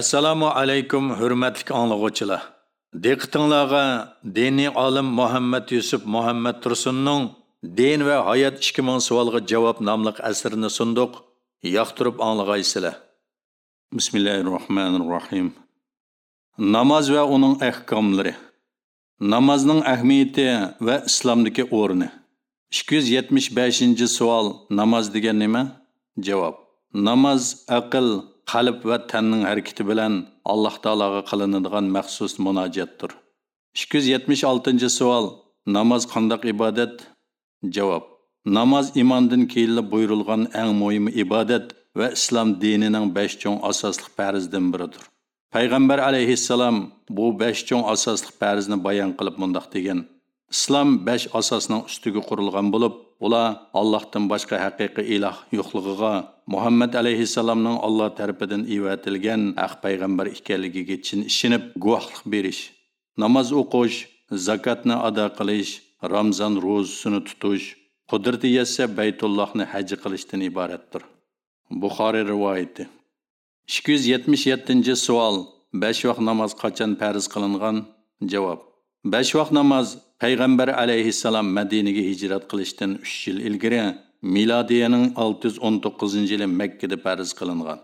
assalomu alaykum hurmatli anglag'uvchilar. Diqqatingizga diniy olim muhammad yusuf muhammad tursunning din va hayot 2000 savolga javob nomli asrini sunduq yoqtirib anglag'aysizlar. Bismillahirrohmanirrohim. rohmanir rohim namoz va uning ahkomlari. Namozning ahamiyati va islomdagi o'rni. 275 savol namoz degan nima? Javob. Namoz aql qalb va tanning harakati bilan alloh taologa qilinadigan maxsus munojatdir 276 savol. Namoz qandoq ibodat? Javob. Namoz imondan keyin buyurilgan eng muhim ibodat va islom dinining besh cho'ng asosli farzdan biridir. Payg'ambar alayhissalom bu besh cho'ng asosli farzni bayon qilib mundoq degan. Islom besh asosning ustiga qurilgan bo'lib ular allohdan boshqa haqiqiy iloh yo'qligiga muhammad alayhissalomning alloh tarafidan ivatilgan haq payg'ambar ekanligiga chin ishinib guvohlik berish namoz o'qish zakotni ado qilish ramzon ro'zasini tutish qudrati yetsa baytullohni haji qilishdan iboratdir buxoriy rivoyati ikki yuz yetmish yettinchi savol besh vaqt namoz qachon farz qilingan javob besh vaqt namoz payg'ambar alayhissalom madinaga hijrat qilishdan uch yil ilgari milodiyaning olti yuz o'n to'qqizinchi yili makkada farz qilingan.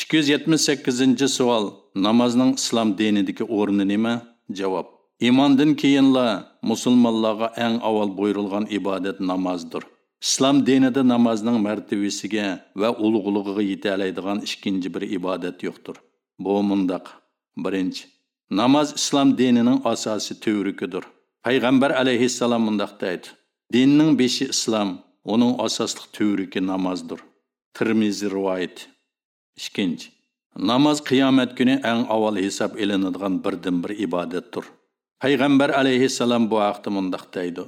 Ikki yuz yetmish sakkizinchi savol namozning islom dinidagi o'rni nima? Javob. Iymondan keyinla musulmonlarga eng avval buyurilgan ibodat namozdir. Islom dinida namozning martabasiga va ulug'lig'iga yetalaydigan ikkinchi bir ibodat yo'qdir. Bu mundoq birinchi. Namoz islom dinining asosiy tuvrukidir payg'ambar alayhissalom mundoq deydi. Dinning beshi islom uning asosli tuvruki namozdir Tirmizi rivoyat. Ikkinchi namoz qiyomat kuni eng avval hisob ilinadigan birdan bir ibodatdir. Payg'ambar alayhissalom bu haqda mundoq deydi.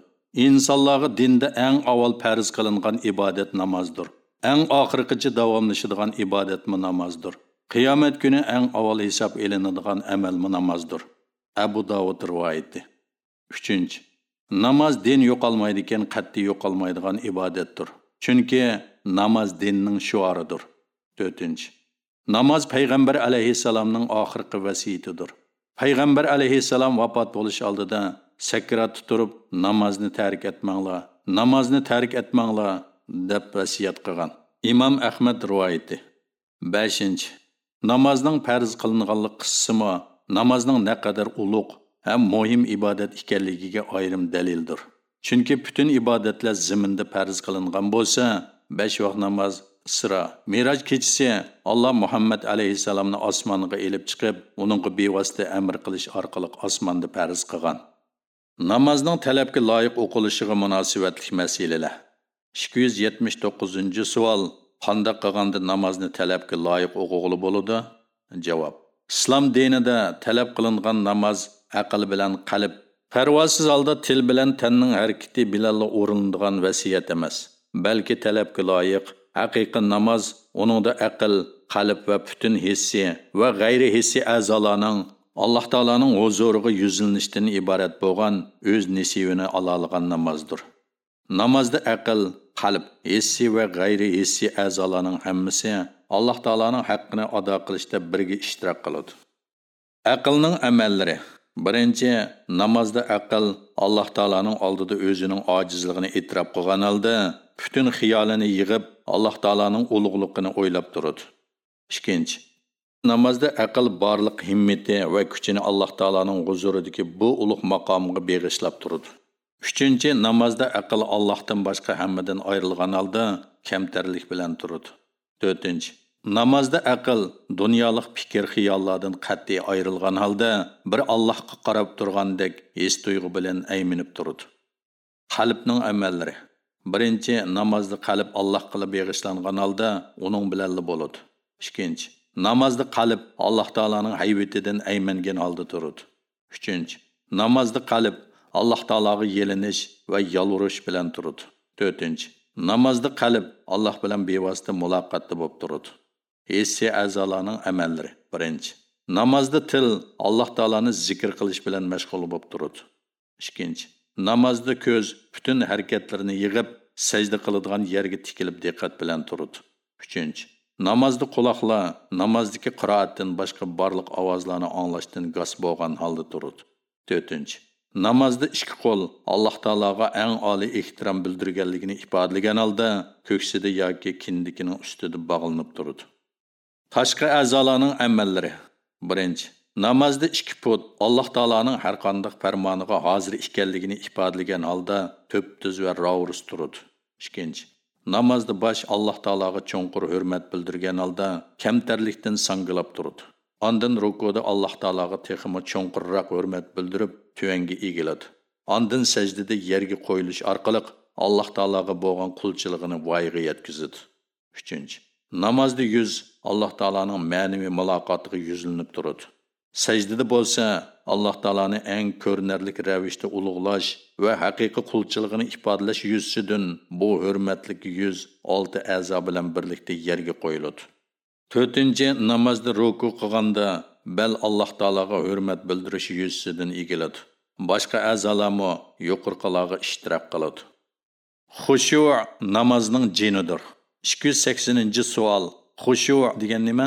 Insonlarga dinda eng avval farz qilingan ibodat namozdir eng oxirigacha davomlashadigan ibodatmi namozdir qiyomat kuni eng avval hisob ilinadigan amal namozdir. Abu davud rivoyati. Uchinchi namoz din yo'qolmaydi ekan qat'iy yo'qolmaydigan ibodatdir. Chunki namoz dinning shuoridir to'rtinchi namoz payg'ambar alayhissalomning oxirgi vasiyatidir. Payg'ambar alayhissalom vafot bo'lish oldida sakratda turib namozni tark etmanglar namozni tark etmanglar deb vasiyat qilgan. Imom ahmad rivoyati. Beshinchi namozning farz qilinganlik qissimi namozning naqadar ulug' ham muhim ibodat ekanligiga ayrim dalildir. Chunki butun ibodatlar ziminda farz qilingan bo'lsa besh vaqt namoz isro meroj kechasi alloh muhammad alayhissalomni osmonga elib chiqib uningga bevosita amr qilish orqali osmonda farz qilgan. Namozning talabga loyiq o'qilishiga munosabatli masalalar. Ikki yuz yetmish to'qqizinchi savol. Qandoq qilganda namozni talabga loyiq o'qig'ili bo'ladi javob islom dinida talab qilingan namoz aql bilan qalb parvosiz holda til bilan tanning harakati bilan o'rinadigan vasiyat emas balki talabga loyiq haqiqiy namoz uningda aql qalb va butun hissiy va g'ayri hissiy a'zolarning alloh taoloning huzuriga yuzlanishdan iborat bo'lgan o'z nisivini ololgan namozdir namozda aql qalb hissiy va g'ayri hissiy a'zolarning hammasi alloh taoloning haqqini ado qilishda birga ishtirok qiladi. Aqlning amallari. Birinchi namozda aql alloh taoloning oldida o'zining ojizligini e'tirof qilgan holda butun xiyolini yig'ib alloh taoloning ulug'ligini o'ylab turadi. Ikkinchi namozda aql borliq himmati va kuchini alloh taoloning huzuridagi bu ulug' maqomga beg'ishlab turadi. Uchinchi namozda aql allohdan boshqa hammadan ayrilgan holda kamtarlik bilan turadi to'rtinchi namozda aql dunyolik fikr xiyollardan qat'iy ayrilgan holda bir allohga qarab turgandek his tuyg'u bilan ayminib turadi qalbning amallari. Birinchi namozda qalb alloh qilib beg'ishlangan holda uning bilan bo'ladi ikkinchi namozda qalb alloh taoloning haybitidan aymangan holda turadi uchinchi namozda qalb alloh taologa yelinish va yolvurish bilan turadi to'rtinchi namozda qalb alloh bilan bevosita muloqotda bo'lib turadi hissiy a'zolarning amallari birinchi namozda til alloh taoloni zikr qilish bilan mashg'ul bo'lib turadi ikkinchi namozda ko'z butun harakatlarini yig'ib sajda qiladigan yerga tikilib diqqat bilan turadi uchinchi namozda quloqlar namozdagi qiroatdan boshqa barliq ovozlarni anglashdan gos bo'lgan holda turadi to'rtinchi namozda ikki qo'l alloh taologa eng oliy ehtirom bildirganligini ifodalagan holda ko'ksida yoki kindikining ustida bog'linib turadi. Tashqi a'zolarning amallari. Birinchi namozda ikki put alloh taoloning har qanday farmoniga hozir ekanligini ifodalagan holda to'p tuz va ravus turadi. Ikkinchi namozda bosh alloh taologa chunqur hurmat bildirgan holda kamtarlikdan sangilab turadi. Ondan rukuda Alloh taolaga texmi cho'nqurroq hurmat bildirib, tuvanga egiladi. Ondan sajdada yerga qo'yilish orqali Alloh taolaga bo'lgan qulchiligini voyaga yetkazadi. 3. Namozda yuz Alloh taolaning ma'naviy muloqotiga yuzlanib turadi. Sajdada bo'lsa, Alloh taolani eng ko'rinarlik ravishda ulug'lash va haqiqiy qulchiligini ifodalash yuzidan bu hurmatlik yuz olti a'zo bilan birlikda yerga qo'yiladi. To'rtinchi namozda ruku qilganda bal alloh taologa hurmat bildirish yuzasidan egiladi. Boshqa a'zolarmi yuqorqilarga ishtirok qiladi. Xushu namozning jinidir. Ikki yuz saksoninchi savol xushu degan nima?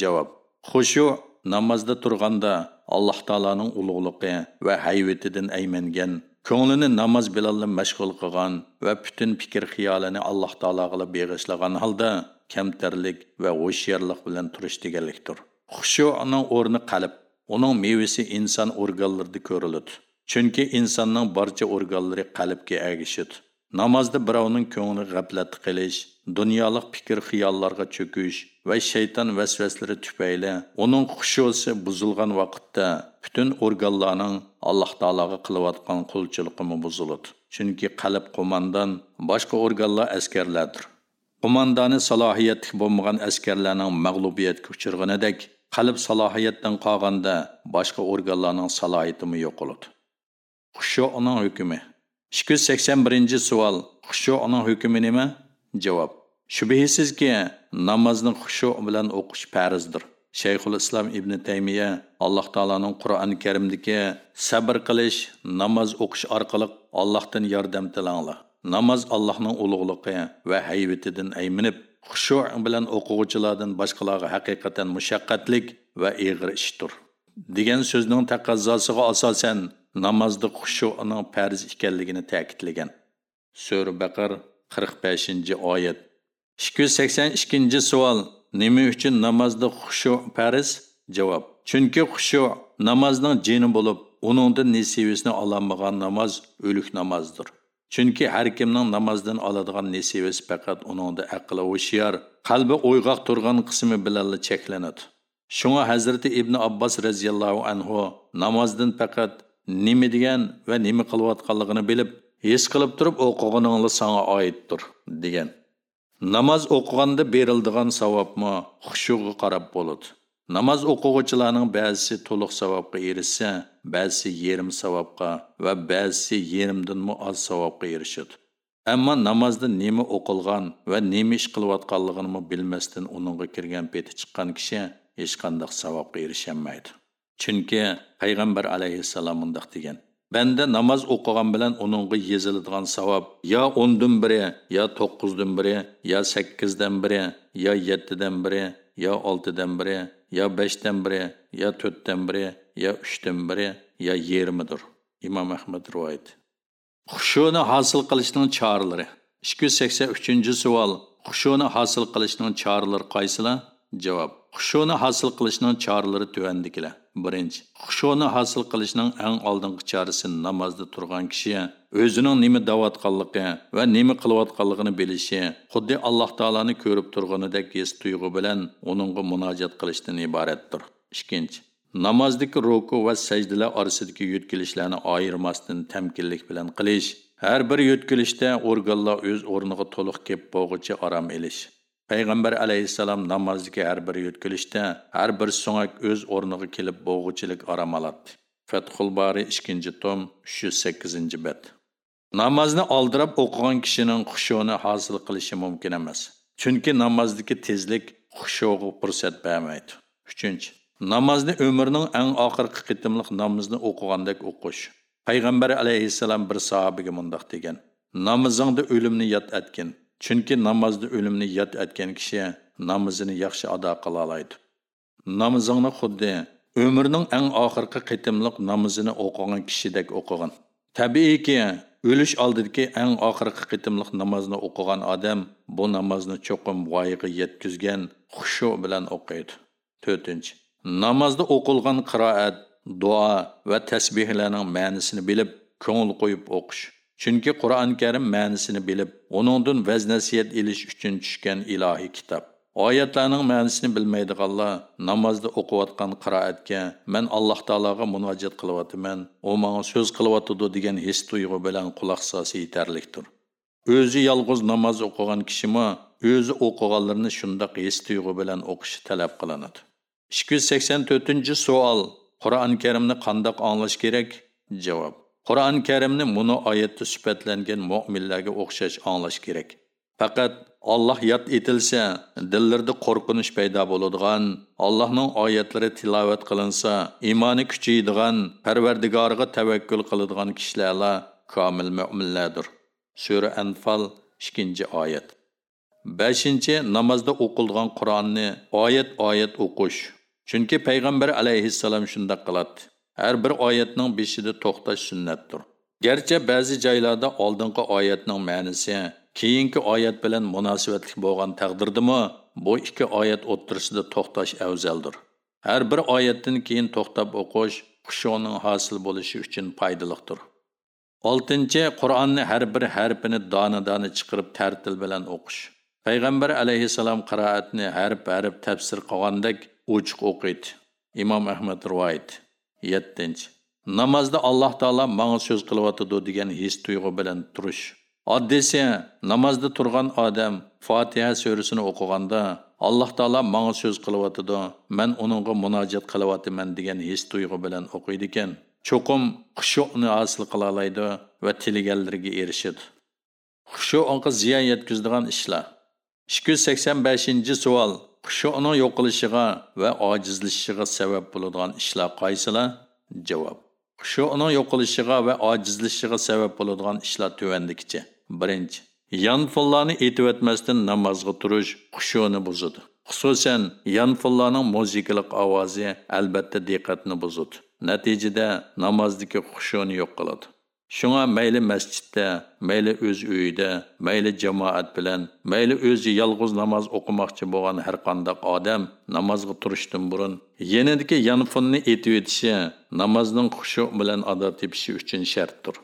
Javob. Xushu namozda turganda alloh taoloning ulug'ligi va hayvatidan aymangan ko'nglini namoz bilan mashg'ul qilgan va butun fikr xiyolini alloh taologa beg'ishlagan holda kamtarlik va ho'shyorlik bilan turish deganlikdir. Xushuning o'rni qalb uning mevisi inson organlarida ko'riladi. Chunki insonning barcha organlari qalbga agishidi namozda birovning ko'ngli g'aflat qilish dunyolik fikr xiyollarga cho'kish va shayton vasvaslari tufayli uning xushusi buzilgan vaqtda butun organlarning alloh taologa qilayotgan qulchiligimi buziladi. Chunki qalb qo'mondan boshqa organlar askarlardir. Qo'mondoni salohiyatli bo'lmagan askarlarning mag'lubiyatga uchirganidek qalb salohiyatdan qolganda boshqa organlarning salohiyatimi yo'qoladi xushuning hukmi. Ikki yuz sakson birinchi savol xushuning hukmi nima? Javob. Shubhisizki namozni xushu bilan o'qish farzdir. Shayxul islom ibn taymiya alloh taoloning qur'oni karimdagi sabr qilish namoz o'qish orqali allohdan yordam tilanglar namoz allohning ulug'ligi va hayvatidan ayminib xushu bilan o'quvchilardan boshqalarga haqiqatan mushaqqatlik va ig'ir ishdir. Degan so'zning taqozzosiga asosan namozda xushuning farz ekanligini ta'kidlagan. Sura baqar qirq beshinchi oyat. Ikki yuz sakson ikkinchi savol nima uchun namozda xushu farz? Javob. Chunki xushu namozning jini bo'lib uningdan nisibisini ololmagan namoz o'lik namozdir chunki har kimning namozdan oladigan nesibasi faqat uningda aqli hushyor qalbi o'yg'oq turgan qismi bilan cheklanadi. Shunga hazrati ibn abbos roziyallohu anhu namozdan faqat nima degan va nima qilayotganligini bilib his qilib turib o'qiganingli sanga oiddir degan. Namoz o'qiganda berildigan savobmi? Xushuga qarab bo'ladi. Namoz o'quvchilarning ba'zisi to'liq savobga erishsa ba'zisi yerim savobga va ba'zisi yerimdanmi oz savobga erishadi. Ammo namozda nima o'qilgan va nima ish qilayotganligini bilmasdan uningga kirgan peti chiqqan kishi hech qanday savobga erisholmaydi chunki payg'ambar alayhissalom mundoq degan. Banda namoz o'qigan bilan uningga yeziladigan savob yo o'ndan biri yo to'qqizdan biri yo sakkizdan biri yo yettidan biri yo oltidan biri yo beshdan biri yo to'rtdan biri yo uchdan biri yo yigirmidir imom ahmad rivoyat. Xushuni hosil qilishning choralari. Ikki yuz sakson uchinchi savol. Xushuni hosil qilishning choralari qaysilar? Javob. Xushuni hosil qilishning choralari tuvandikilar. Birinchi xushuni hosil qilishning eng oldingi chorasi namozda turgan kishi o'zining nima davotganligi va nima qilayotganligini bilishi xuddi alloh taoloni ko'rib turganidek his tuyg'u bilan uningga munojat qilishdan iboratdir. Ikkinchi namozdagi ruku va sajdalar orasidagi yutkilishlarni ayirmasdan tamkinlik bilan qilish har bir yutkilishda organlar o'z o'rniga to'liq kelib bo'lg'icha orom ilish payg'ambar alayhissalom namozdagi har bir yutkilishda har bir so'ngak o'z o'rniga kelib bo'g'uchilik orom oladi fathul bari ikkinchi tom uch yuz sakkizinchi bet namozni oldirab o'qigan kishining xushuni hosil qilishi mumkin emas chunki namozdagi tezlik xushuga fursat bermaydi. Uchinchi namozni umrning eng oxirgi qitimliq namozni o'qigandek o'qish. Payg'ambar alayhissalom bir sahobiga mundoq degan namozingda o'limni yod etgin. Chunki namozda o'limni yod etgan kishi namozini yaxshi ado qila oladi namozingni xuddi umrning eng oxirgi qitimliq namozini o'qigan kishidek o'qigan tabiiyki o'lish oldidagi eng oxirgi qitimliq namozni o'qigan odam bu namozni cho'qim voyaga yetkazgan xushu bilan o'qiydi. To'rtinchi namozda o'qilgan qiroat duo va tasbihlarning ma'nisini bilib ko'ngil qo'yib o'qish. Chunki qur'oni karim ma'nisini bilib uningdan vaz nasiyat ilish uchun tushgan ilohiy kitob. Oyatlarning ma'nisini bilmaydiganlar namozda o'qiyotgan qiroatga man alloh taologa munojat qilyapman u manga so'z qilyotidi degan his tuyg'u bilan quloq solsa yetarlikdir o'zi yolg'iz namoz o'qigan kishimi o'zi o'qiganlarni shundoq his tuyg'u bilan o'qishi talab qilinadi. Ikki yuz sakson to'rtinchi savol qur'oni karimni qandoq anglash kerak? Javob. Qur'oni karimni buni oyatda sifatlangan mo'minlarga o'xshash anglash kerak. Faqat olloh yod etilsa dillarda qo'rqinish paydo bo'ladigan allohning oyatlari tilovat qilinsa iymoni kuchaydigan parvardigoriga tavakkul qiladigan kishilarla komil mo'minlardir sura anfal ikkinchi oyat. Beshinchi namozda o'qilgan qur'onni oyat oyat o'qish. Chunki payg'ambar alayhissalom shundoq qiladi. Har bir oyatning beshida to'xtash sunnatdir. Garchi ba'zi joylarda oldingi oyatning ma'nisi keyingi oyat bilan munosabatli bo'lgan taqdirdami bu ikki oyat o'ttirisida to'xtash afzaldir. Har bir oyatdan keyin to'xtab o'qish xushoning hosil bo'lishi uchun foydalidir oltinchi qur'onni har bir harfini dona dona chiqarib tartil bilan o'qish. Payg'ambar alayhissalom qiroatni harf harf tafsir qilgandek ochiq o'qiydi imom ahmad rivoyat. Yettinchi. Namozda alloh taolo manga so'z qilyotidi degan his tuyg'u bilan turish. Oddiysi namozda turgan odam fotiha surasini o'qiganda alloh taolo manga so'z qilyotidi man uningga munojat qilyapman degan his tuyg'u bilan o'qiydi ekan cho'qim xushuni hosil qila oladi va tilaganlarga erishadi. Xushuga ziyon yetkazadigan ishlar. Ikki yuz sakson beshinchi savol xushuning yo'qilishiga va ojizlashishiga sabab bo'ladigan ishlar qaysilar? Javob. Xushuning yo'qilishiga va ojizlashishiga sabab bo'ladigan ishlar tuvandikicha. Birinchi yanfullarni aytib namozga turish xushuni buzadi. Xususan yanfullarning muzikalik ovozi albatta diqqatni buzadi. Natijada namozdagi xushuni yo'q qiladi. Шуңа мәйлі мәсчитте, мәйлі өз үйде, мәйлі жамаат білән, мәйлі өзі ялғыз намаз оқымақчы болған әр қандақ адам намазға тұрыштың бұрын, енедікі янфонны етіп етіші, намаздың құшы білән ада тепіші үшін шәрттір.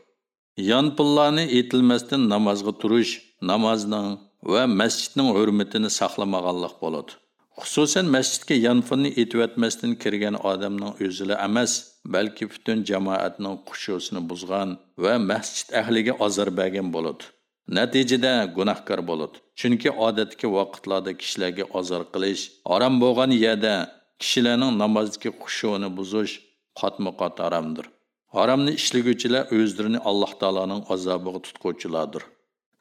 Янпылланы етілместен намазға тұрыш, намаздың вә мәсчитнің өрметіні сақламағалық болады. Xususan masjidga yonfunni etiyotmasdan kirgan odamning o'zila emas balki butun jamoatning xushusini buzgan va masjid ahliga ozor bergan bo'ladi. Natijada gunohkor bo'ladi. Chunki odatdagi vaqtlarda kishilarga ozor qilish harom bo'lgan yerda kishilarning namozdagi xushuni buzish qotma qot haromdir. Haromni ishlaguvchilar o'zlarini alloh taoloning azobiga tutquvchilardir.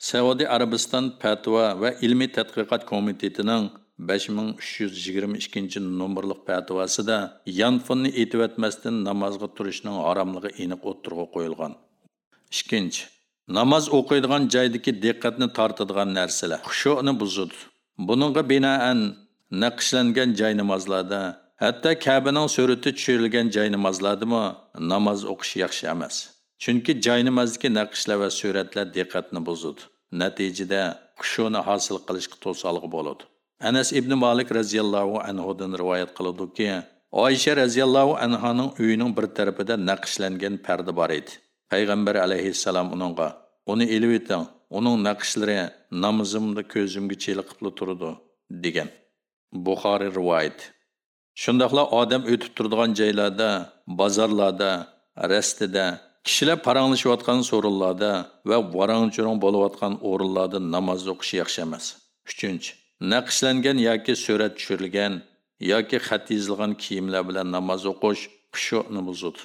Saudiya arabiston fatvo va ilmiy tadqiqot komitetining 5322 номерлык фәтвасында янфонны әйтүәтмәстән намазга турышның арамлыгы эниқ оттырга қойылған. 2. Намаз оқыйдыған жайдагы диққатны тартыдыған нәрселер хушуны бузуд. Буныңга бинаан нақшланган жай намазларда, hatto Кәбінің сүрәте түшірілген жай намазлардамы намаз оқыш яхшы эмас. Чөнки жай намаздагы нақшлар ва сүрәтләр диққатны бузуд. Нәтижеде хушуны хасил қилишка тосалгы болады. Anas ibn molik roziyallohu anhudan rivoyat qiladiki oysha roziyallohu anhoning uyining bir tarafida naqshlangan parda bor edi. Payg'ambar alayhissalom uningga uni ilib eting uning naqshlari namozimda ko'zimga cheliqib turdi degan. Buxoriy rivoyat. Shundoqla odam o'tib turadigan joylarda bozorlarda rastida kishilar paranglashayotgan so'rinlarda va varang churang bo'layotgan o'rinlarda namoz o'qish yaxshi emas. Uchinchi naqshlangan yoki surat tushirilgan yoki xat yozilgan kiyimlar bilan namoz o'qish xushuni buzadi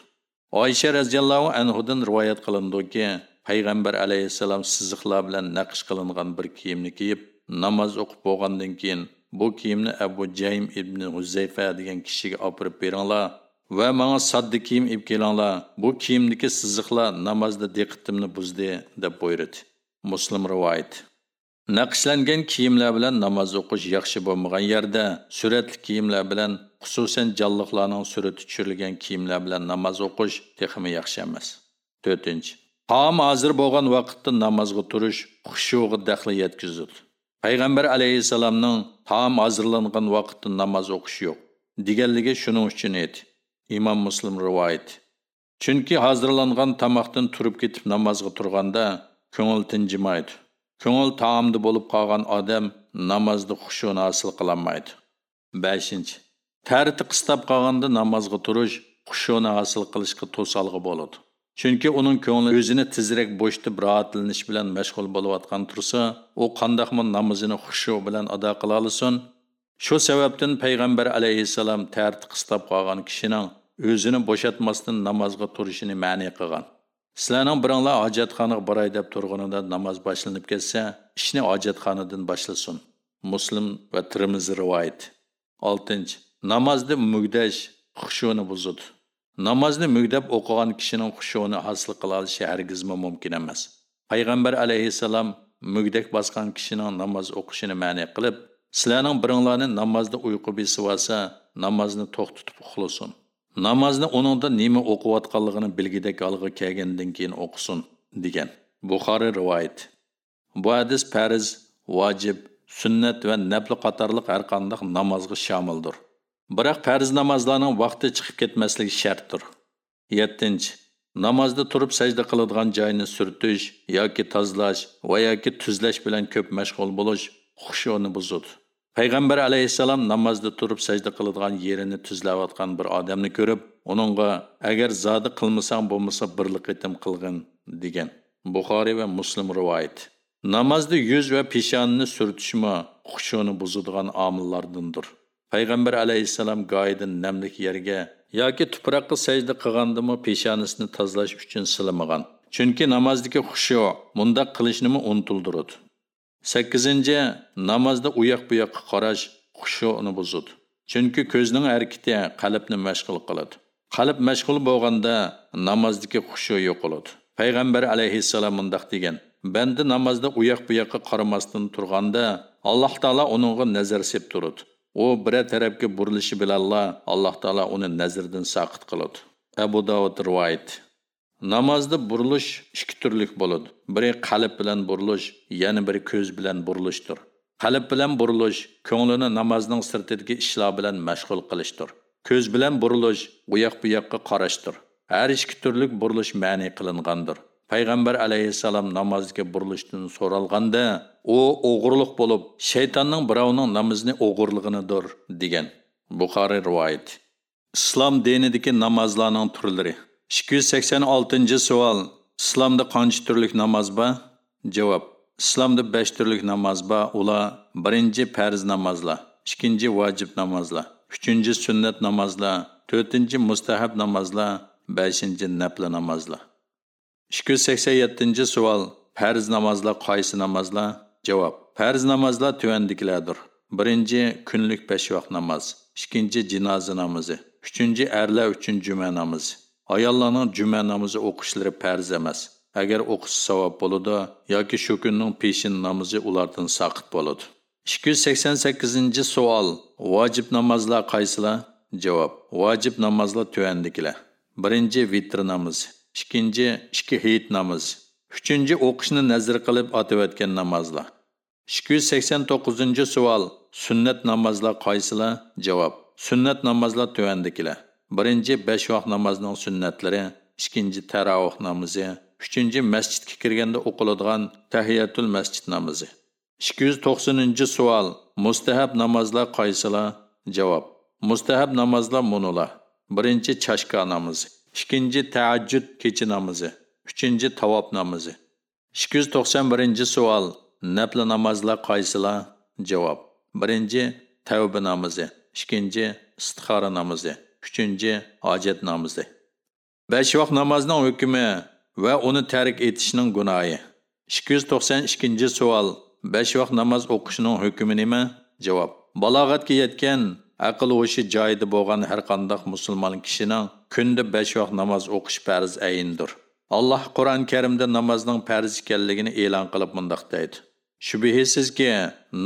oysha roziyallohu anhudan rivoyat qilindiki payg'ambar alayhissalom siziqlar bilan naqsh qilingan bir kiyimni kiyib namoz o'qib bo'lgandan keyin bu kiyimni abu jaym ibn huzayfa degan kishiga opirib beringlar va manga sodda kiyim ib kelinglar. Bu kiyimdagi siziqlar namozda diqqatimni buzdi deb buyurdi. Muslim rivoyat. Naqshlangan kiyimlar bilan namoz o'qish yaxshi bo'lmagan yerda suratli kiyimlar bilan, xususan jalliqlarning surati tushirilgan kiyimlar bilan namoz o'qish texmi yaxshi emas. 4. Taom hozir bo'lgan vaqtda namozga turish xushug'i daxli yetkazadi. Payg'ambar alayhissalomning taom hozirlangan vaqtda namoz o'qish yo'q. deganligi shuning uchun edi. Imom Muslim rivoyat. Chunki hozirlangan tomoqdan turib ketib namozga turganda ko'ngil tinjimaydi. Ko'ngil taomda bo'lib qolgan odam namozni xushuni hosil qilolmaydi. 5. Tarti qistab qolganda namozga turish xushuni hosil qilishga to'salg'i bo'ladi. Chunki uning ko'ngli o'zini tezroq bo'shitib rohatlanish bilan mashg'ul bo'layotgan tursa, u qandoqmi namozini xushu bilan ado qila olsin? Shu sababdan payg'ambar alayhissalom tarti qistab qolgan kishining o'zini bo'shatmasdan namozga turishini ma'ni qilgan. Sizlarning biringlar hojatxonaga boray deb turganida namoz boshlanib ketsa, ishni hojatxonadan boshlasin. Muslim va Tirmizi rivoyat. 6. namozni mugdash xushuni buzadi. Namozni mugdab o'qigan kishining xushuni hosil qila olishi hargizmi mumkin emas. Payg'ambar alayhissalom mugdak bosgan kishining namoz o'qishini ma'ni qilib, sizlarning biringlarni namozda uyqu besib olsa, namozni to'xtatib uxlasin. Namozni uningda nima o'qiyotganligini bilgidek olg'a kelgandan keyin o'qisin degan. Buxoriy rivoyat. Bu hadis farz vojib sunnat va nafl qatorliq har qanday namozga shamildir. Biroq farz namozlarning vaqti chiqib ketmasligi shartdir. Yettinchi namozda turib sajda qiladigan joyni surtish yoki tozalash va yoki tuzlash bilan ko'p mashg'ul bo'lish xushuni buzudi payg'ambar alayhissalom namozda turib sajda qiladigan yerini tuzlayotgan bir odamni ko'rib uningga agar zodi qilmasang bo'lmasa birlik etim qilgin degan buxoriy va muslim rivoyat namozda yuz va peshonni surtishmi xushuni buzadigan omillardandir payg'ambar alayhissalom goyidan namlik yerga yoki tuproqqa sajda qilgandimi peshonasini tozalash uchun silamagan chunki namozdagi xushu mundoq qilishnimi unutildiradi sakkizinchi namozda u yoq bu yoqqa qarash xushuni buzadi chunki ko'zning harakati qalbni mashg'ul qiladi. Qalb mashg'ul bo'lganda namozdagi xushu yo'qoladi. Payg'ambar alayhissalom mundoq degan banda namozda u yoq bu yoqqa qaramasdan turganda alloh taolo uningga nazar sep turadi. U bir tarafga burilishi bilanla alloh taolo uni nazardan saqit qiladi. Abu davud rivoyat. Namozda burilish ikki turlik bo'ladi. Biri qalb bilan burilish yana biri ko'z bilan burilishdir. Qalb bilan burilish ko'nglini namozning sirtidagi ishlar bilan mashg'ul qilishdir. Ko'z bilan burilish u yoq bu yoqqa qarashdir. Har ikki turlik burilish ma'ni qilingandir. Payg'ambar alayhissalom namozga burilishdan so'ralganda u o'g'irlik bo'lib shaytonning birovning namozni o'g'irlig'inidir degan buxoriy rivoyat. Islom dinidagi namozlarning turlari 286 savol. Islomda qancha turlik namoz bor? Javob: Islomda 5 turlik namoz bor. Ular: birinchi farz namozlar, ikkinchi vojib namozlar, uchinchi sunnat namozlar, to'rtinchi mustahab namozlar, beshinchi nafl namozlar. 287 savol. Farz namozlar qaysi namozlar? Javob: Farz namozlar tuvandikilardir. Birinchi kunlik 5 vaqt namoz, ikkinchi jinoza namozi, uchinchi erlar uchun juma namozi. Ayollarning juma namozi o'qishlari farz emas. Agar o'qish savob bo'ladi yoki shu kunning peshin namozi ulardan saqit bo'ladi. Ikki yuz sakson sakkizinchi savol. Vojib namozlar qaysilar? Javob. Vojib namozlar tuvandikilar birinchi vitr namoz, ikkinchi ikki hit namoz, uchinchi o'qishni nazr qilib o'tayotgan namozlar. Ikki yuz sakson to'qqizinchi savol. Sunnat namozlar qaysilar? Javob. Sunnat namozlar tuvandikilar birinchi besh vaqt namozning sunnatlari ikkinchi taravih namozi uchinchi masjidga kirganda o'qiladigan tahiyatul masjid namozi. Ikki yuz to'qsoninchi savol mustahab namozlar qaysilar? Javob mustahab namozlar munular birinchi chashka namozi ikkinchi taajjud kechi namozi uchinchi tavob namozi. Ikki yuz to'qson birinchi savol nafli namozlar qaysilar? Javob birinchi tavba namozi ikkinchi istixora namozi. Uchinchi hojat namozi besh vaqt namozning hukmi va uni tark etishning gunohi. Ikki yuz to'qson ikkinchi savol. Besh vaqt namoz o'qishning hukmi nima? Javob. Balog'atga yetgan aql o'shi joyida bo'lgan har qanday musulmon kishining kunda besh vaqt namoz o'qish farz ayindir. Alloh qur'oni karimda namozning farz ekanligini e'lon qilib mundoq deydi. Shubhisizki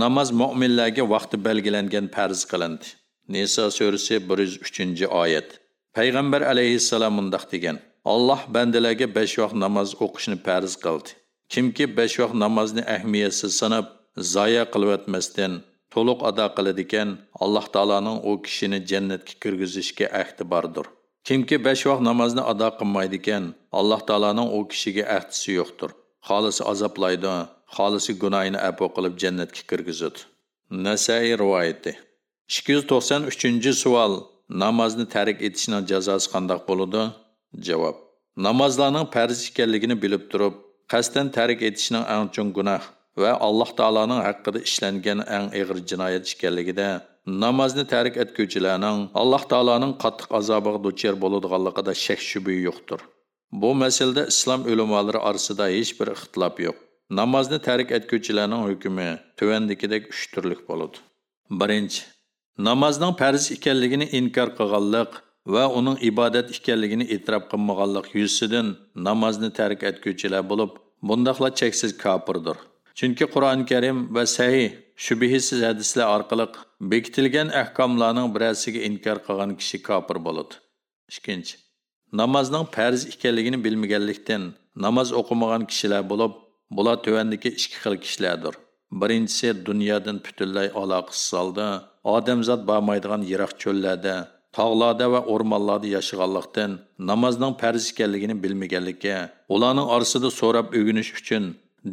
namoz mo'minlarga vaqti belgilangan farz qilindi. Niso surasi 103 oyat. Payg'ambar alayhissalom mundoq degan alloh bandalarga besh vaqt namoz o'qishni farz qildi. Kimki besh vaqt namozni ahamiyatsiz sanab zoya qilayotmasdan to'liq ado qiladigan alloh taoloning u kishini jannatga kirgizishga ahdi bordir kimki besh vaqt namozni ado qilmaydi ekan alloh taoloning u kishiga ahdisi yo'qdir. Xolisi azoblaydi xolisi gunohini apo qilib jannatga kirgizadi. Nasai rivoyati. Ikki yuz to'qson uchinchi savol namozni tark etishning jazosi qandoq bo'ladi? Javob. Namozlarning farz ekanligini bilib turib qasddan tark etishning eng chong gunoh va alloh taoloning haqqida ishlangan eng og'ir jinoyat ekanligida namozni tark etguvchilarning alloh taoloning qattiq azobiga duchor bo'ladiganligida shak shubha yo'qdir. Bu masalada islom ulamolari orasida hech bir ixtilof yo'q. Namozni tark etguvchilarning hukmi tuvandikidek 3 turlik bo'ladi. 1. Namozning farz ekanligini inkor qilganlik va uning ibodat ekanligini e'tirof qilmaganlik yuzasidan namozni tark etguvchilar bo'lib bundoqlar cheksiz kofirdir. Chunki qur'oni karim va sahih shubhisiz hadislar orqali bekitilgan ahkomlarning birasiga inkor qilgan kishi kofir bo'ladi. Ikkinchi namozning farz ekanligini bilmaganlikdan namoz o'qimagan kishilar bo'lib bular tuvandiki ikki xil kishilardir. Birinchisi dunyodan butunlay aloqasiz holda odamzod bormaydigan yiroq cho'llarda tog'larda va o'rmonlarda yashaganlikdan namozning farz ekanligini bilmaganlikka ularning orasida so'rab o'g'inish uchun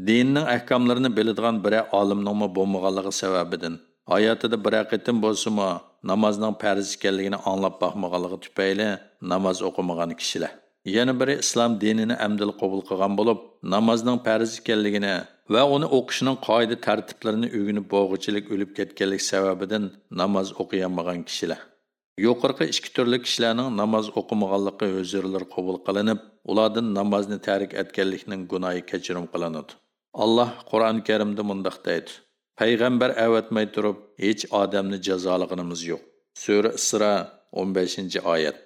dinning ahkomlarini biladigan biri olimningmi bo'lmaganligi sababidan hayotida bir qitim bo'lsimi namozning farz ekanligini anglab boqmaganligi tufayli namoz o'qimagan kishilar. Yana biri islom dinini amdil qabul qilgan bo'lib namozning farz ekanligini va uni o'qishning qoida tartiblarini o'rganib bo'g'ichilik o'lib ketganlik sababidan namoz o'qiyolmagan kishilar. Yuqorqi ikki turli kishilarning namoz o'qimaganligi o'zirlar qabul qilinib ulardan namozni tarik etganlikning gunohi kechirim qilinadi. Alloh qur'oni karimda mundoq deydi payg'ambar avatmay turib hech odamni jazolig'inimiz yo'q. Sura isro 15 oyat.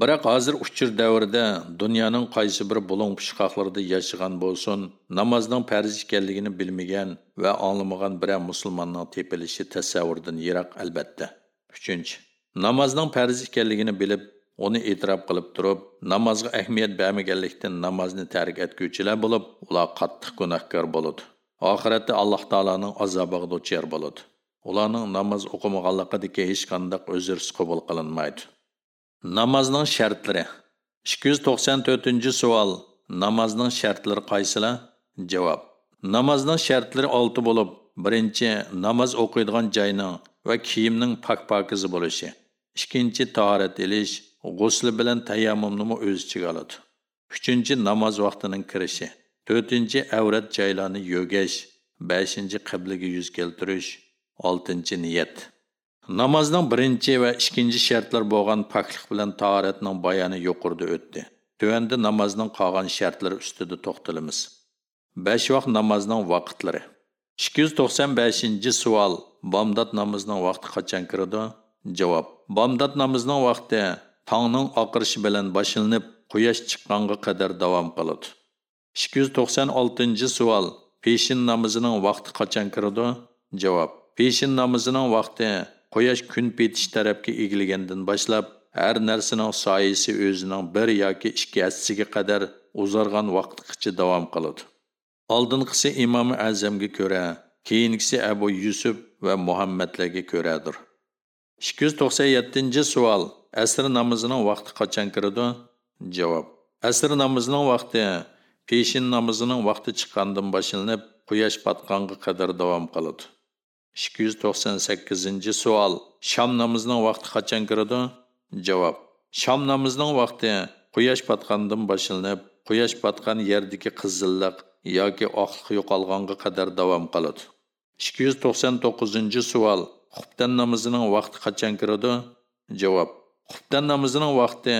Biroq hozir uchir davrida dunyoning qaysi bir bulung pishqoqlarida yashagan bo'lsin namozning farz ekanligini bilmagan va anglamagan biror musulmonning tepilishi tasavvurdan yiroq albatta uchinchi namozning farz ekanligini bilib uni e'tirof qilib turib namozga ahamiyat bermaganlikdan namozni tark etguvchilar bo'lib ular qattiq gunohkor bo'ladi oxiratda alloh taoloning azobiga duchor bo'ladi ularning namoz o'qimaganligidagi hech qanday uzr qabul qilinmaydi namozning shartlari. Ikki yuz to'qson to'rtinchi savol. Namozning shartlari qaysilar? Javob. Namozning shartlari 6 bo'lib birinchi namoz o'qiydigan joyning va kiyimning pok pokizi bo'lishi. Ikkinchi tahorat ilish g'usl bilan tayammumni o'z ichiga oladi. Uchinchi namoz vaqtining kirishi. To'rtinchi avrat joylarni yo'gash. Beshinchi qibliga yuz keltirish. Oltinchi niyat. Namozning birinchi va ikkinchi shartlar bo'lgan poklik bilan tahoratning bayoni yuqorida o'tdi. Tuanda namozning qolgan shartlari ustida to'xtalamiz. 5 vaqt namozning vaqtlari. Ikki yuz to'qson beshinchi savol. Bomdod namozining vaqti qachon kiradi? Javob. Bomdod namozining vaqti tongning oqirishi bilan boshlanib quyosh chiqqanga qadar davom qiladi. Ikki yuz to'qson oltinchi savol. Peshin namozining vaqti qachon kiradi? Javob. Peshin namozining vaqti quyosh kun betish tarafga egilgandan boshlab har narsaning soyisi o'zining bir yoki ikki hassasiga qadar uzargan vaqtgacha davom qiladi. Oldinqisi imomi azamga ko'ra keyingisi abu yusuf va muhammadlarga ko'radir. Ikki yuz to'qson yettinchi savol asr namozining vaqti qachon kiradi? Javob asr namozining vaqti peshin namozining vaqti chiqqandan boshlanib quyosh botqanga qadar davom qiladi. Ikki yuz to'qson sakkizinchi savol shom namozining vaqti qachon kiradi? Javob. Sham namozining vaqti quyosh botgandan boshlanib quyosh botgan yerdagi qizilliq yoki oqliq yo'qolganga qadar davom qiladi. ikki yuz to'qson to'qqizinchi savol xubdan namozining vaqti qachon kiradi? Javob. Xubdan namozining vaqti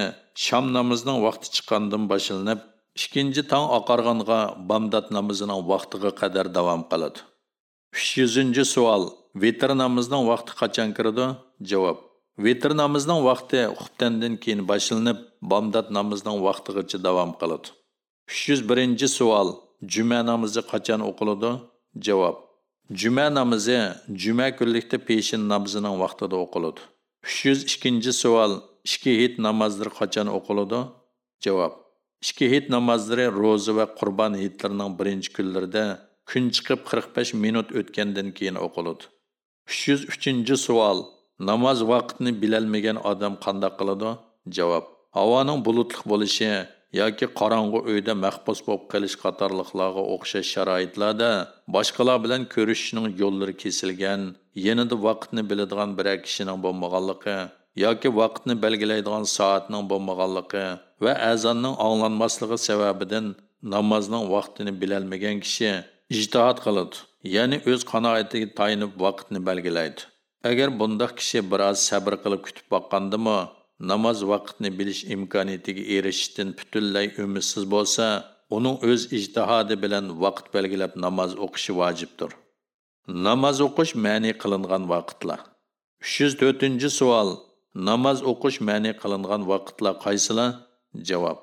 sham namozining vaqti chiqqandan boshlanib ikkinchi tong oqarg'anga Bamdad namozining vaqtiga qadar davom qiladi. Uch yuzinchi savol vetr namozning vaqti qachon kiradi javob vetr namozning vaqti xubtandan keyin boshlanib bomdod namozining vaqtigacha davom qiladi uch yuz birinchi savol juma namozi qachon o'qiladi Javob. Juma namozi juma kunlikda peshin namozining vaqtida o'qiladi. 302 savol. Ikki hit namozlari qachon o'qiladi? Javob. Ikki hit namozlari ro'za va qurbon hitlarining birinchi kunlarida kun chiqib 45 minut o'tgandan keyin o'qiladi. 303 savol. Namoz vaqtini bilolmagan odam qanday qiladi? Javob. Havoning bulutli bo'lishi yoki qorong'u uyda mahbus bo'lib qolish qatorliqlarga o'xshash sharoitlarda boshqalar bilan ko'rishishning yo'llari kesilgan, yanada vaqtni biladigan bir kishining bo'lmaganligi yoki vaqtni belgilaydigan soatning bo'lmaganligi va azonning anglanmasligi sababidan namozning vaqtini bilolmagan kishi ijtihod qiladi, ya'ni o'z qanoatiga tayinib vaqtni belgilaydi. Agar bundoq kishi biroz sabr qilib kutib boqqandimi, namoz vaqtni bilish imkoniyatiga erishishdan butunlay umidsiz bo'lsa uning o'z ijtihodi bilan vaqt belgilab namoz o'qishi vojibdir. Namoz o'qish ma'ni qilingan vaqtlar. Uch yuz to'rtinchi savol namoz o'qish ma'ni qilingan vaqtlar qaysilar? Javob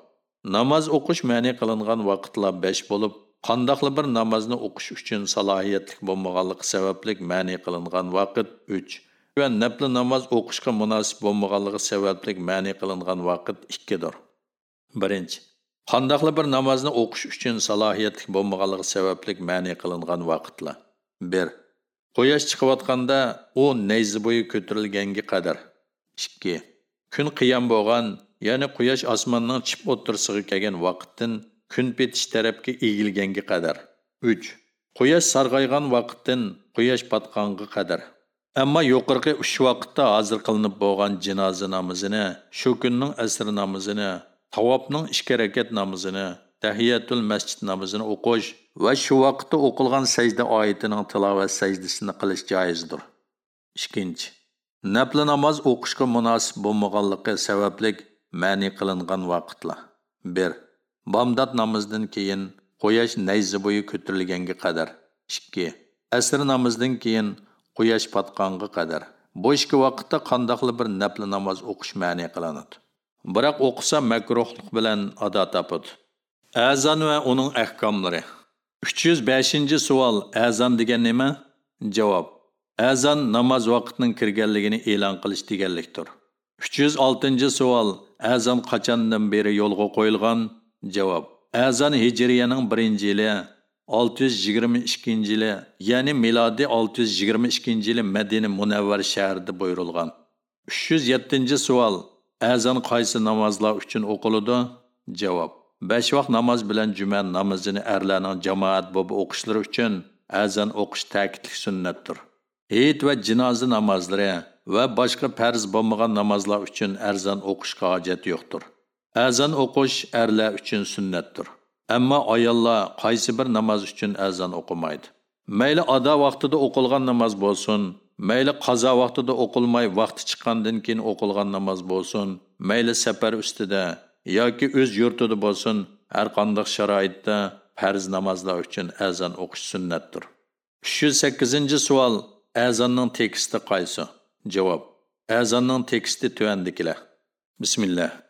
namoz o'qish ma'ni qilingan vaqtlar besh bo'lib qandoqli bir namozni o'qish uchun salohiyatli bo'lmaganligi sababli ma'ni qilingan vaqt uch va nafli namoz o'qishga munosib bo'lmaganligi sababli ma'ni qilingan vaqt ikkidir birinchi qandoqli bir namozni o'qish uchun salohiyatli bo'lmaganligi sababli ma'ni qilingan vaqtlar bir quyosh chiqayotganda u nayzi bo'yi ko'tarilganga qadar ikki kun qiyam bo'lgan ya'ni quyosh osmonning chip o'tirsig'i kelgan vaqtdan kun betish tarafga egilganga qadar 3. quyosh sarg'aygan vaqtdan quyosh patqanga qadar ammo yuqorqi uch vaqtda hozir qilinib bo'lgan jinoza namozini, shu kunning asr namozini, tavobning ikki rakat namozini, tahiyatul masjid namozini o'qish va shu vaqtda o'qilgan sajda oyatining tilovat sajdasini qilish joizdir. Ikkinchi, nafl namoz o'qishga munosib bo'lmaganligi sabablik ma'ni qilingan vaqtlar. 1. Бамдат namozidan keyin quyosh nayzi bo'yi ko'tarilganga қадар. 2. Asr namozidan keyin quyosh patqonga қадар. Бұл ішкі vaqtda қандақлы бір нәплі namoz o'qish ma'ni qilinadi biroq оқыса makruhlik bilan ado тапыды. Әзан va uning ahkomlari uch yuz beshinchi savol azon degan nima javob azon namoz vaqtining kirganligini e'lon qilish deganlikdir uch yuz oltinchi savol azon qachondan beri yo'lga qo'yilgan Cevap Əzan Hicriyənin birinci ili 622-ci ili, yəni miladi 622-ci ili Mədini Münəvvər şəhərdə buyurulğan. 307-ci sual Əzan qaysı namazlar üçün oxuludu? Cevap Beş vaxt namaz bilən cümə namazını ərlərin cemaat bobu oxuşları üçün əzan oxuş təkidlik sünnətdir. Heyit və cinazı namazları və başqa pərz olmayan namazlar üçün ərzan oxuşqa hacət yoxdur. Əzan oquş ərlər üçün sünnətdir. Əmma ayollar qaysi bir namoz uchun azon o'qimaydi. Mayli ado vaqtida o'qilgan namoz bo'lsin, mayli qazo vaqtida o'qilmay vaqti chiqqandan keyin o'qilgan namoz bo'lsin, mayli safar ustida yoki o'z yurtida bo'lsin, har qanday sharoitda farz namozlar uchun azon o'qish sunnatdir. 308-savol: Azonning teksti qaysi? Javob: Azonning teksti tuandikilar. Bismillah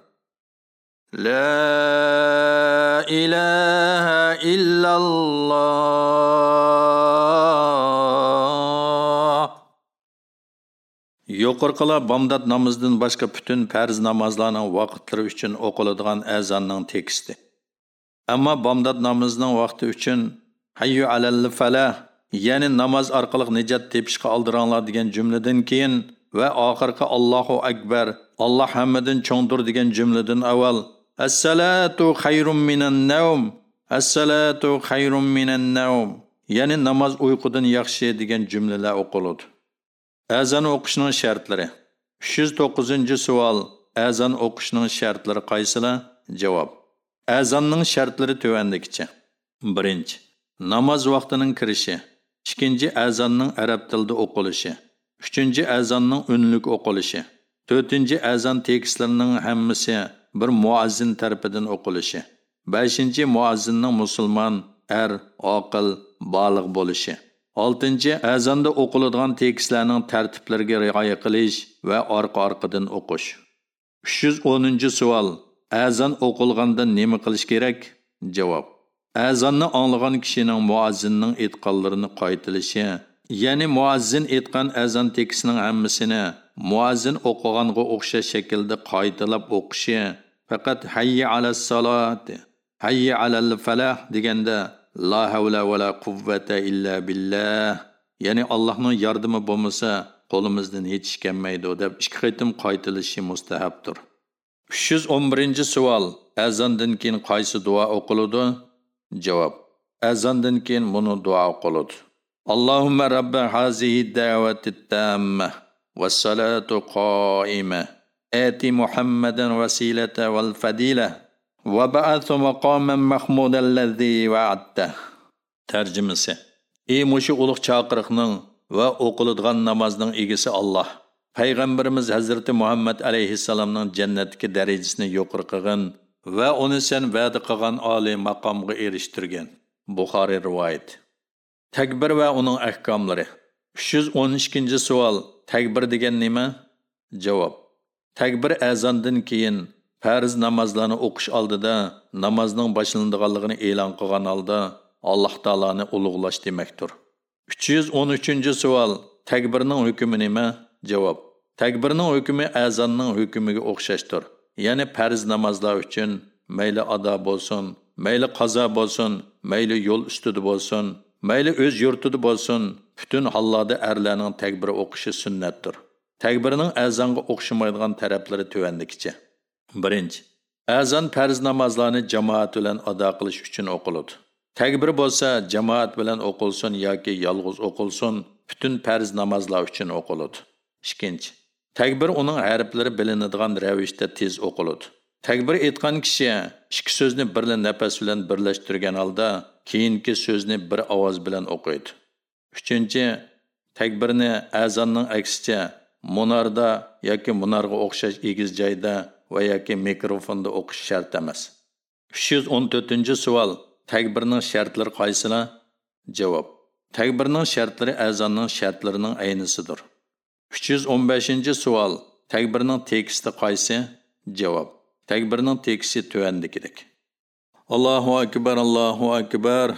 لا إله إلا الله yuqorqilar bomdod namozidan boshqa butun farz namozlarning vaqtlari uchun o'qiladigan azonning teksti ammo bomdod namozining vaqti uchun hayyu alal falah ya'ni namoz orqali nijot tepishga oldiranglar degan jumladan keyin va oxirgi Allohu akbar Alloh hammadan cho'ngdir degan jumladan avval as-salatu xayrum minan naum. as-salatu xayrum minan naum. ya'ni namoz uyqudan yaxshi degan jumlalar o'qiladi. Azon o'qishning shartlari. 309 savol. Azon o'qishning shartlari qaysilar? Javob. Azonning shartlari tuvandikicha. Birinchi. Namoz vaqtining kirishi. Ikkinchi azonning arab tilida o'qilishi. Uchinchi azonning unlik o'qilishi. To'rtinchi azon tekstlarining hammasi. Bir muazzin tarafidan o'qilishi beshinchi muazzinning musulmon er oqil baliq bo'lishi oltinchi azonda o'qiladigan tekstlarning tartiblariga rioya qilish va orqa orqadan o'qish. Uch yuz o'ninchi savol azon o'qilganda nima qilish kerak? Javob azonni anglagan kishining muazzinning aytganlarini qaytilishi ya'ni muazzin aytgan azon tekstining hammasini muazzin o'qiganga o'xshash shaklda qaytalab o'qishi faqat hayya ala salat hayya alal falah deganda la havla va la quvvata illa billah ya'ni allohning yordami bo'lmasa qo'limizdan hech ish kelmaydi deb ikki qaytim qaytilishi mustahabdir uch yuz o'n birinchi savol azondan keyin qaysi duo o'qiladi javob azondan keyin buni duo o'qiladi allohumma robba hazihi da'vati tamma والصلاة قائمة آتي محمدا وسيلة والفضيلة وبعث مقاما محمودا الذي وعدته ترجمسي ey mushu ulug' chaqiriqning va o'qiladigan namozning egisi Alloh payg'ambarimiz hazrati muhammad alayhissalomning jannatdagi darajasini yuqori qilgan va uni sen va'da qilgan oliy maqomga erishtirgan buxoriy rivoyat takbir va uning ahkomlari uch yuz o'n ikkinchi savol takbir degan nima? Javob. Takbir azondan keyin farz namozlarni o'qish oldida namozning boshlanadiganligini e'lon qilgan holda alloh taoloni ulug'lash demakdir. Uch yuz o'n uchinchi savol. Takbirning hukmi nima? Javob. Takbirning hukmi azonning hukmiga o'xshashdir. Ya'ni farz namozlar uchun mayli ado bo'lsin mayli qazo bo'lsin mayli yo'l ustida bo'lsin mayli o'z yurtida bo'lsin butun hallarda erlarning təkbiri o'qishi sunnatdir takbirning azonga o'xshamaydigan taraflari tuvandikicha birinchi azon farz namozlarni jamoat bilan ado qilish uchun o'qiladi Təkbir bo'lsa jamoat bilan o'qilsin yoki yolg'iz o'qilsin butun farz namozlar uchun o'qiladi ikkinchi takbir uning harflari bilinadigan ravishda tez o'qiladi takbir aytgan kishi ikki so'zni bir nafas bilan birlashtirgan holda keyingi so'zni bir ovoz bilan o'qiydi. Uchinchi takbirni azonning aksicha munarda yoki munarga o'xshash egiz joyda va yoki mikrofonda o'qish shart emas uch yuz o'n to'rtinchi savol takbirning shartlari qaysilar javob takbirning shartlari azonning shartlarining aynisidir uch yuz o'n beshinchi savol takbirning teksti qaysi javob takbirning teksti tuvandagidek allohu akbar allohu akbar.